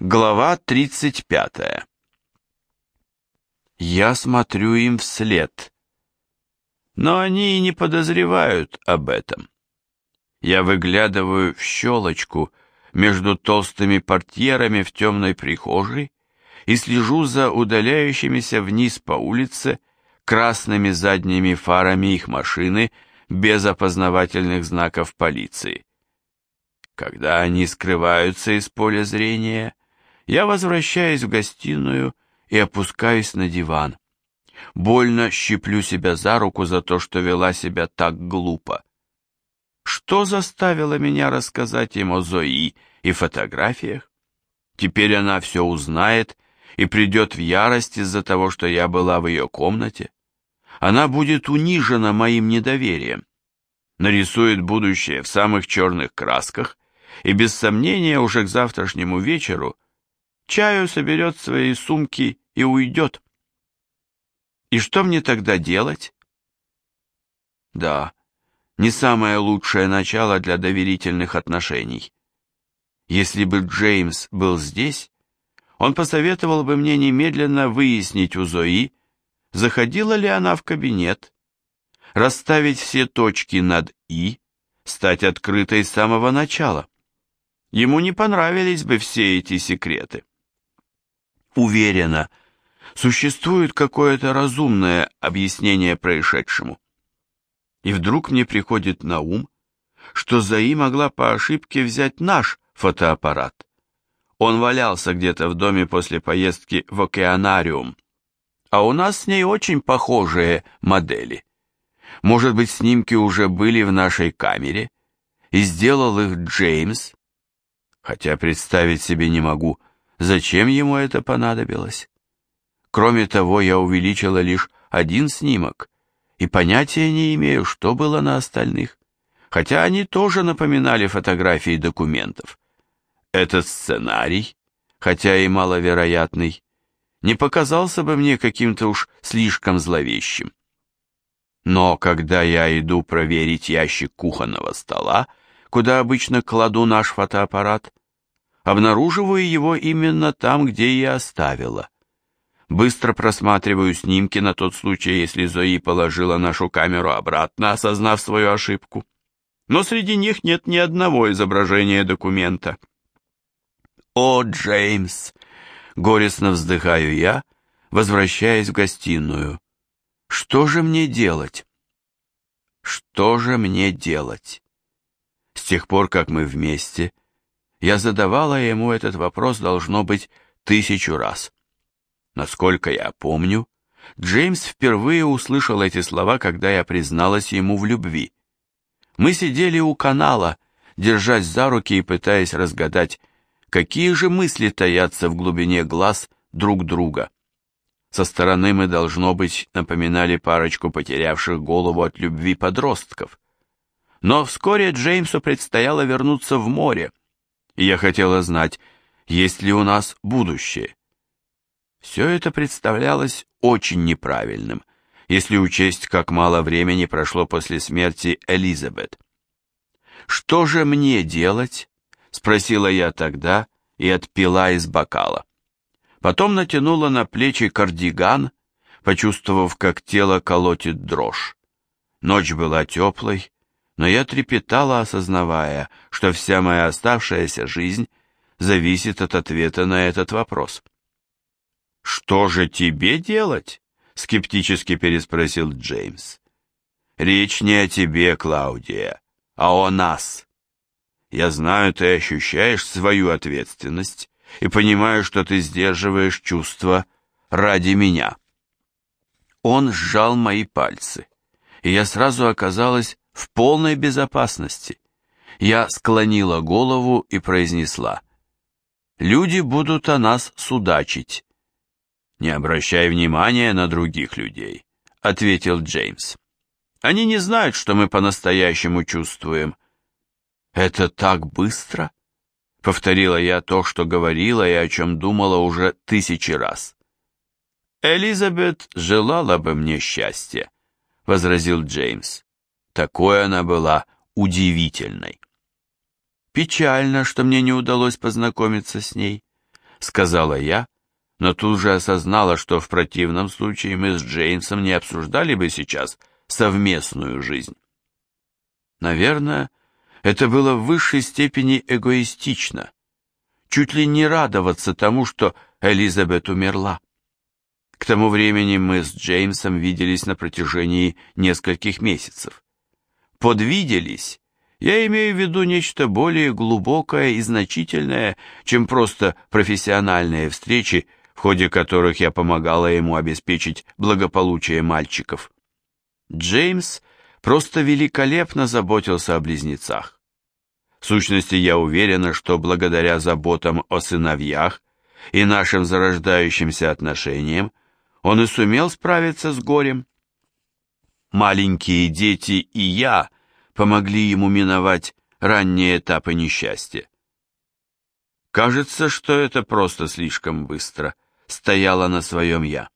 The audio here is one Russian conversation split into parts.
Глава 35. Я смотрю им вслед. Но они и не подозревают об этом. Я выглядываю в щелочку между толстыми портьерами в темной прихожей и слежу за удаляющимися вниз по улице красными задними фарами их машины без опознавательных знаков полиции. Когда они скрываются из поля зрения, я возвращаюсь в гостиную и опускаюсь на диван. Больно щиплю себя за руку за то, что вела себя так глупо. Что заставило меня рассказать ему о Зои и фотографиях? Теперь она все узнает и придет в ярость из-за того, что я была в ее комнате. Она будет унижена моим недоверием. Нарисует будущее в самых черных красках и без сомнения уже к завтрашнему вечеру чаю соберет свои сумки и уйдет. И что мне тогда делать? Да, не самое лучшее начало для доверительных отношений. Если бы Джеймс был здесь, он посоветовал бы мне немедленно выяснить у Зои, заходила ли она в кабинет, расставить все точки над «и», стать открытой с самого начала. Ему не понравились бы все эти секреты. Уверена, существует какое-то разумное объяснение происшедшему. И вдруг мне приходит на ум, что Заи могла по ошибке взять наш фотоаппарат. Он валялся где-то в доме после поездки в океанариум, а у нас с ней очень похожие модели. Может быть, снимки уже были в нашей камере, и сделал их Джеймс, хотя представить себе не могу, зачем ему это понадобилось. Кроме того, я увеличила лишь один снимок, и понятия не имею, что было на остальных, хотя они тоже напоминали фотографии документов. Этот сценарий, хотя и маловероятный, не показался бы мне каким-то уж слишком зловещим. Но когда я иду проверить ящик кухонного стола, куда обычно кладу наш фотоаппарат, обнаруживаю его именно там, где и оставила. Быстро просматриваю снимки на тот случай, если Зои положила нашу камеру обратно, осознав свою ошибку. Но среди них нет ни одного изображения документа. «О, Джеймс!» — горестно вздыхаю я, возвращаясь в гостиную. «Что же мне делать?» «Что же мне делать?» С тех пор, как мы вместе, я задавала ему этот вопрос, должно быть, тысячу раз. Насколько я помню, Джеймс впервые услышал эти слова, когда я призналась ему в любви. Мы сидели у канала, держась за руки и пытаясь разгадать, какие же мысли таятся в глубине глаз друг друга. Со стороны мы, должно быть, напоминали парочку потерявших голову от любви подростков. Но вскоре Джеймсу предстояло вернуться в море, и я хотела знать, есть ли у нас будущее. Все это представлялось очень неправильным, если учесть, как мало времени прошло после смерти Элизабет. «Что же мне делать?» — спросила я тогда и отпила из бокала. Потом натянула на плечи кардиган, почувствовав, как тело колотит дрожь. Ночь была теплой, но я трепетала, осознавая, что вся моя оставшаяся жизнь зависит от ответа на этот вопрос. «Что же тебе делать?» — скептически переспросил Джеймс. «Речь не о тебе, Клаудия, а о нас. Я знаю, ты ощущаешь свою ответственность и понимаю, что ты сдерживаешь чувства ради меня». Он сжал мои пальцы, и я сразу оказалась в полной безопасности. Я склонила голову и произнесла, «Люди будут о нас судачить, «Не обращай внимания на других людей», — ответил Джеймс. «Они не знают, что мы по-настоящему чувствуем». «Это так быстро?» — повторила я то, что говорила и о чем думала уже тысячи раз. «Элизабет желала бы мне счастья», — возразил Джеймс. «Такой она была удивительной». «Печально, что мне не удалось познакомиться с ней», сказала я, но тут же осознала, что в противном случае мы с Джеймсом не обсуждали бы сейчас совместную жизнь. Наверное, это было в высшей степени эгоистично, чуть ли не радоваться тому, что Элизабет умерла. К тому времени мы с Джеймсом виделись на протяжении нескольких месяцев. Подвиделись, я имею в виду нечто более глубокое и значительное, чем просто профессиональные встречи, в ходе которых я помогала ему обеспечить благополучие мальчиков. Джеймс просто великолепно заботился о близнецах. В сущности, я уверена, что благодаря заботам о сыновьях и нашим зарождающимся отношениям он и сумел справиться с горем. Маленькие дети и я помогли ему миновать ранние этапы несчастья. Кажется, что это просто слишком быстро, стояла на своем я.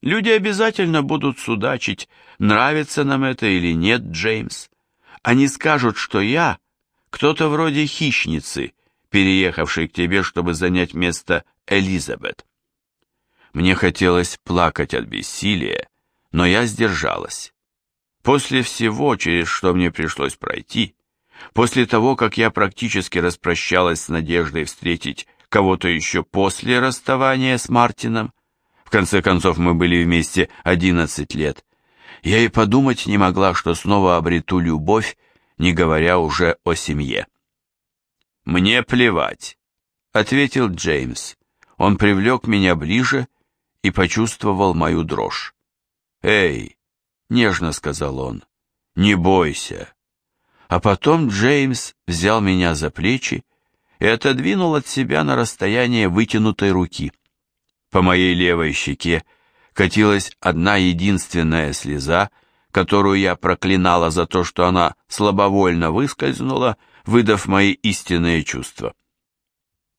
Люди обязательно будут судачить, нравится нам это или нет, Джеймс. Они скажут, что я кто-то вроде хищницы, переехавшей к тебе, чтобы занять место Элизабет. Мне хотелось плакать от бессилия, но я сдержалась. После всего, через что мне пришлось пройти, после того, как я практически распрощалась с надеждой встретить кого-то еще после расставания с Мартином, в конце концов мы были вместе 11 лет, я и подумать не могла, что снова обрету любовь, не говоря уже о семье. «Мне плевать», — ответил Джеймс. Он привлек меня ближе и почувствовал мою дрожь. «Эй!» — нежно сказал он. «Не бойся!» А потом Джеймс взял меня за плечи и отодвинул от себя на расстояние вытянутой руки. По моей левой щеке катилась одна единственная слеза, которую я проклинала за то, что она слабовольно выскользнула, выдав мои истинные чувства.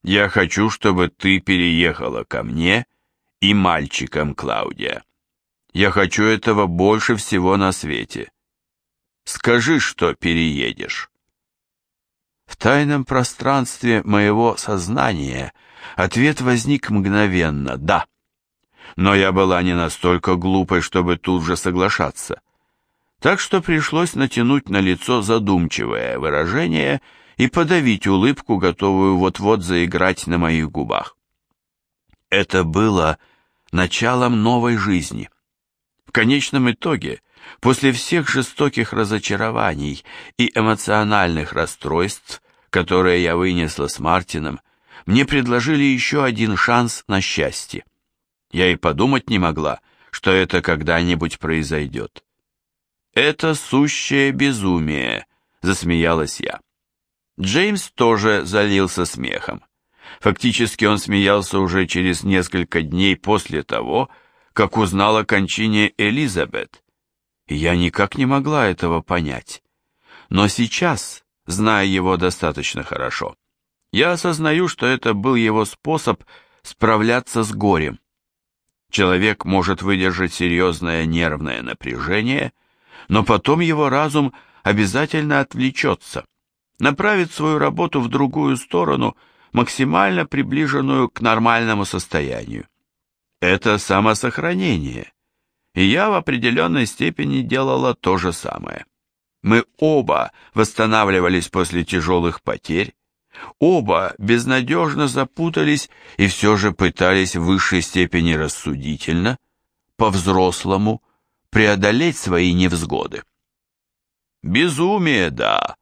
«Я хочу, чтобы ты переехала ко мне и мальчикам, Клаудия. Я хочу этого больше всего на свете. Скажи, что переедешь». В тайном пространстве моего сознания ответ возник мгновенно «да». Но я была не настолько глупой, чтобы тут же соглашаться. Так что пришлось натянуть на лицо задумчивое выражение и подавить улыбку, готовую вот-вот заиграть на моих губах. Это было началом новой жизни. В конечном итоге, после всех жестоких разочарований и эмоциональных расстройств, которые я вынесла с Мартином, мне предложили еще один шанс на счастье. Я и подумать не могла, что это когда-нибудь произойдет. «Это сущее безумие», — засмеялась я. Джеймс тоже залился смехом. Фактически он смеялся уже через несколько дней после того, как узнал о кончине Элизабет. Я никак не могла этого понять. Но сейчас, зная его достаточно хорошо, я осознаю, что это был его способ справляться с горем. Человек может выдержать серьезное нервное напряжение, но потом его разум обязательно отвлечется, направит свою работу в другую сторону – максимально приближенную к нормальному состоянию. Это самосохранение. И я в определенной степени делала то же самое. Мы оба восстанавливались после тяжелых потерь, оба безнадежно запутались и все же пытались в высшей степени рассудительно, по-взрослому, преодолеть свои невзгоды. Безумие, да,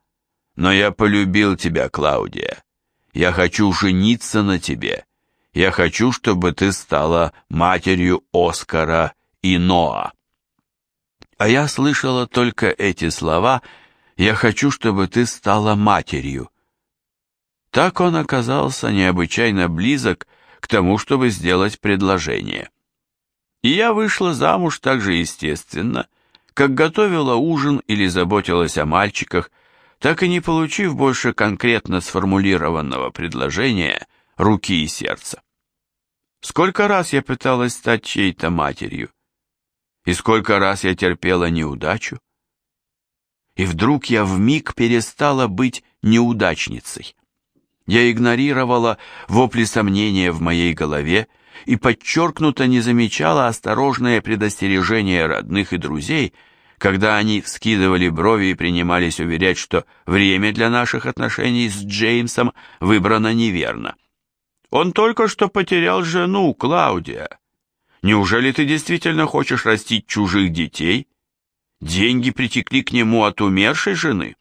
но я полюбил тебя, Клаудия. Я хочу жениться на тебе. Я хочу, чтобы ты стала матерью Оскара и Ноа. А я слышала только эти слова «Я хочу, чтобы ты стала матерью». Так он оказался необычайно близок к тому, чтобы сделать предложение. И я вышла замуж так же естественно, как готовила ужин или заботилась о мальчиках, так и не получив больше конкретно сформулированного предложения руки и сердца. Сколько раз я пыталась стать чьей-то матерью, и сколько раз я терпела неудачу, и вдруг я вмиг перестала быть неудачницей. Я игнорировала вопли сомнения в моей голове и подчеркнуто не замечала осторожное предостережение родных и друзей, когда они вскидывали брови и принимались уверять, что время для наших отношений с Джеймсом выбрано неверно. Он только что потерял жену, Клаудия. Неужели ты действительно хочешь растить чужих детей? Деньги притекли к нему от умершей жены?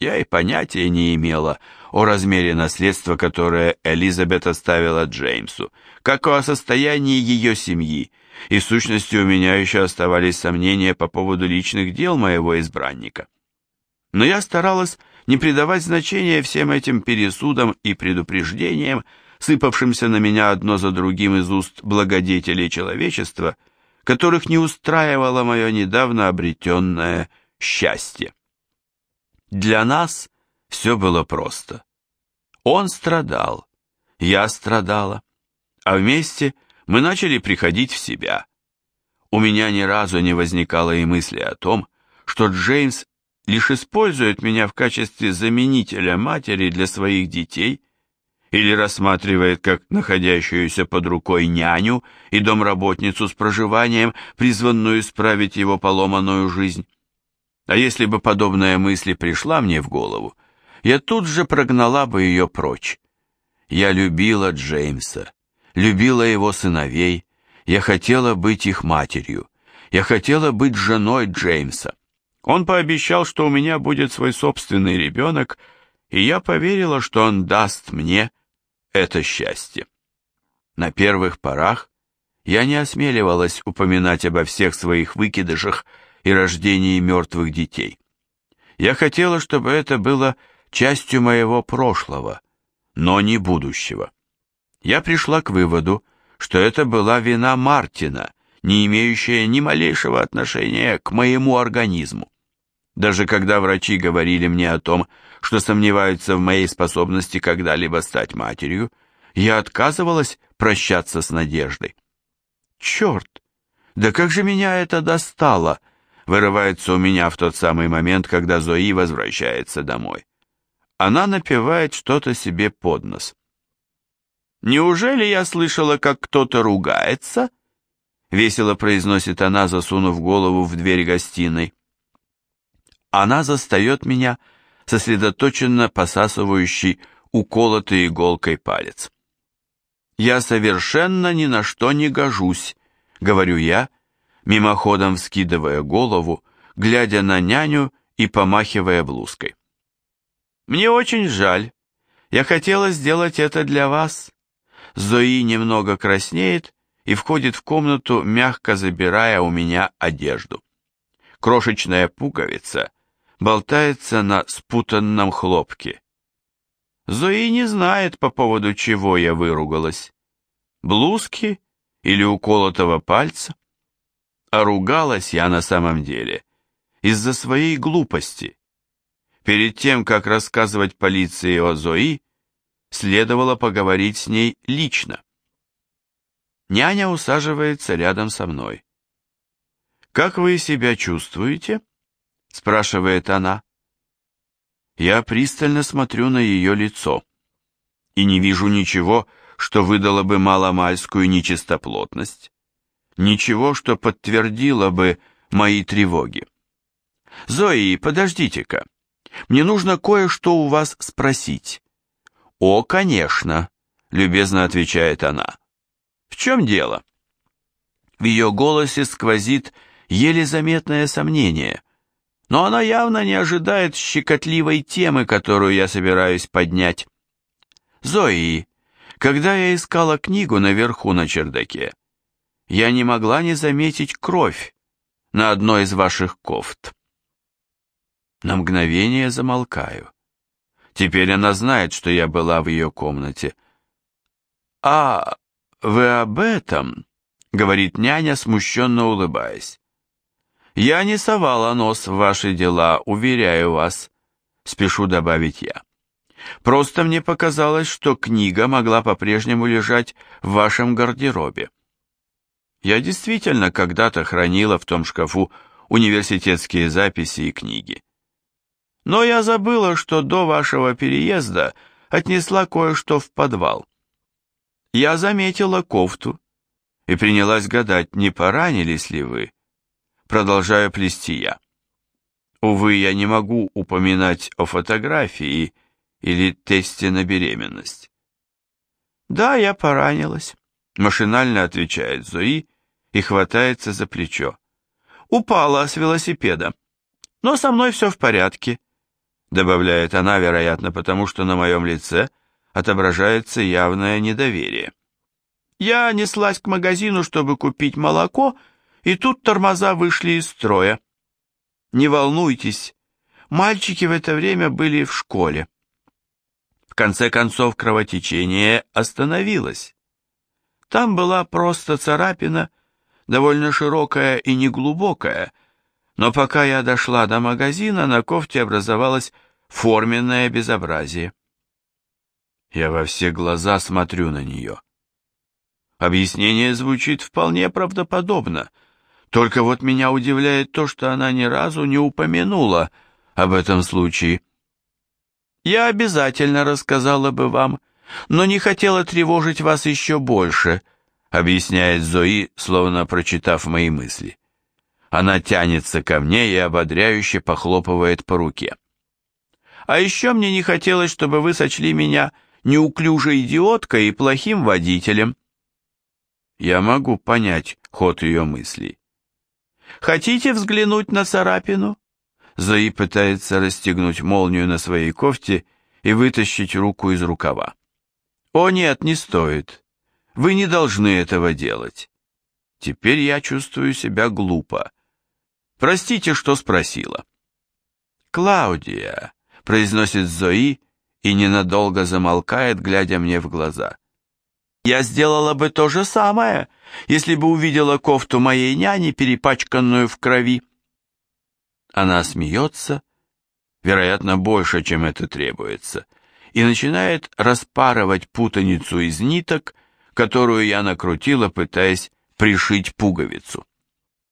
Я и понятия не имела о размере наследства, которое Элизабет оставила Джеймсу, как и о состоянии ее семьи, и в сущности у меня еще оставались сомнения по поводу личных дел моего избранника. Но я старалась не придавать значения всем этим пересудам и предупреждениям, сыпавшимся на меня одно за другим из уст благодетелей человечества, которых не устраивало мое недавно обретенное счастье. Для нас все было просто. Он страдал, я страдала, а вместе мы начали приходить в себя. У меня ни разу не возникало и мысли о том, что Джеймс лишь использует меня в качестве заменителя матери для своих детей или рассматривает как находящуюся под рукой няню и домработницу с проживанием, призванную исправить его поломанную жизнь. А если бы подобная мысль пришла мне в голову, я тут же прогнала бы ее прочь. Я любила Джеймса, любила его сыновей, я хотела быть их матерью, я хотела быть женой Джеймса. Он пообещал, что у меня будет свой собственный ребенок, и я поверила, что он даст мне это счастье. На первых порах я не осмеливалась упоминать обо всех своих выкидышах и рождении мертвых детей. Я хотела, чтобы это было частью моего прошлого, но не будущего. Я пришла к выводу, что это была вина Мартина, не имеющая ни малейшего отношения к моему организму. Даже когда врачи говорили мне о том, что сомневаются в моей способности когда-либо стать матерью, я отказывалась прощаться с надеждой. «Черт! Да как же меня это достало!» вырывается у меня в тот самый момент, когда Зои возвращается домой. Она напевает что-то себе под нос. «Неужели я слышала, как кто-то ругается?» Весело произносит она, засунув голову в дверь гостиной. Она застает меня сосредоточенно посасывающий уколотый иголкой палец. «Я совершенно ни на что не гожусь», — говорю я, мимоходом вскидывая голову, глядя на няню и помахивая блузкой. «Мне очень жаль. Я хотела сделать это для вас». Зои немного краснеет и входит в комнату, мягко забирая у меня одежду. Крошечная пуговица болтается на спутанном хлопке. Зои не знает, по поводу чего я выругалась. Блузки или уколотого пальца? А ругалась я на самом деле из-за своей глупости. Перед тем, как рассказывать полиции о Зои, следовало поговорить с ней лично. Няня усаживается рядом со мной. «Как вы себя чувствуете?» — спрашивает она. Я пристально смотрю на ее лицо и не вижу ничего, что выдало бы маломальскую нечистоплотность, ничего, что подтвердило бы мои тревоги. «Зои, подождите-ка, мне нужно кое-что у вас спросить». «О, конечно», — любезно отвечает она. «В чем дело?» В ее голосе сквозит еле заметное сомнение, но она явно не ожидает щекотливой темы, которую я собираюсь поднять. «Зои, когда я искала книгу наверху на чердаке, я не могла не заметить кровь на одной из ваших кофт». На мгновение замолкаю. Теперь она знает, что я была в ее комнате. «А, вы об этом?» — говорит няня, смущенно улыбаясь. «Я не совала нос в ваши дела, уверяю вас», — спешу добавить я. «Просто мне показалось, что книга могла по-прежнему лежать в вашем гардеробе. Я действительно когда-то хранила в том шкафу университетские записи и книги. Но я забыла, что до вашего переезда отнесла кое-что в подвал. Я заметила кофту и принялась гадать, не поранились ли вы. Продолжаю плести я. Увы, я не могу упоминать о фотографии или тесте на беременность. Да, я поранилась, машинально отвечает Зои и хватается за плечо. Упала с велосипеда. Но со мной все в порядке, добавляет она, вероятно, потому что на моем лице отображается явное недоверие. Я неслась к магазину, чтобы купить молоко, и тут тормоза вышли из строя. Не волнуйтесь, мальчики в это время были в школе. В конце концов кровотечение остановилось. Там была просто царапина, довольно широкая и неглубокая, но пока я дошла до магазина, на кофте образовалось форменное безобразие. Я во все глаза смотрю на нее. Объяснение звучит вполне правдоподобно — только вот меня удивляет то, что она ни разу не упомянула об этом случае. Я обязательно рассказала бы вам, но не хотела тревожить вас еще больше, объясняет Зои, словно прочитав мои мысли. Она тянется ко мне и ободряюще похлопывает по руке. А еще мне не хотелось, чтобы вы сочли меня неуклюжей идиоткой и плохим водителем. Я могу понять ход ее мыслей. Хотите взглянуть на царапину?» Зои пытается расстегнуть молнию на своей кофте и вытащить руку из рукава. «О нет, не стоит. Вы не должны этого делать. Теперь я чувствую себя глупо. Простите, что спросила». «Клаудия», — произносит Зои и ненадолго замолкает, глядя мне в глаза. Я сделала бы то же самое, если бы увидела кофту моей няни, перепачканную в крови. Она смеется, вероятно, больше, чем это требуется, и начинает распарывать путаницу из ниток, которую я накрутила, пытаясь пришить пуговицу.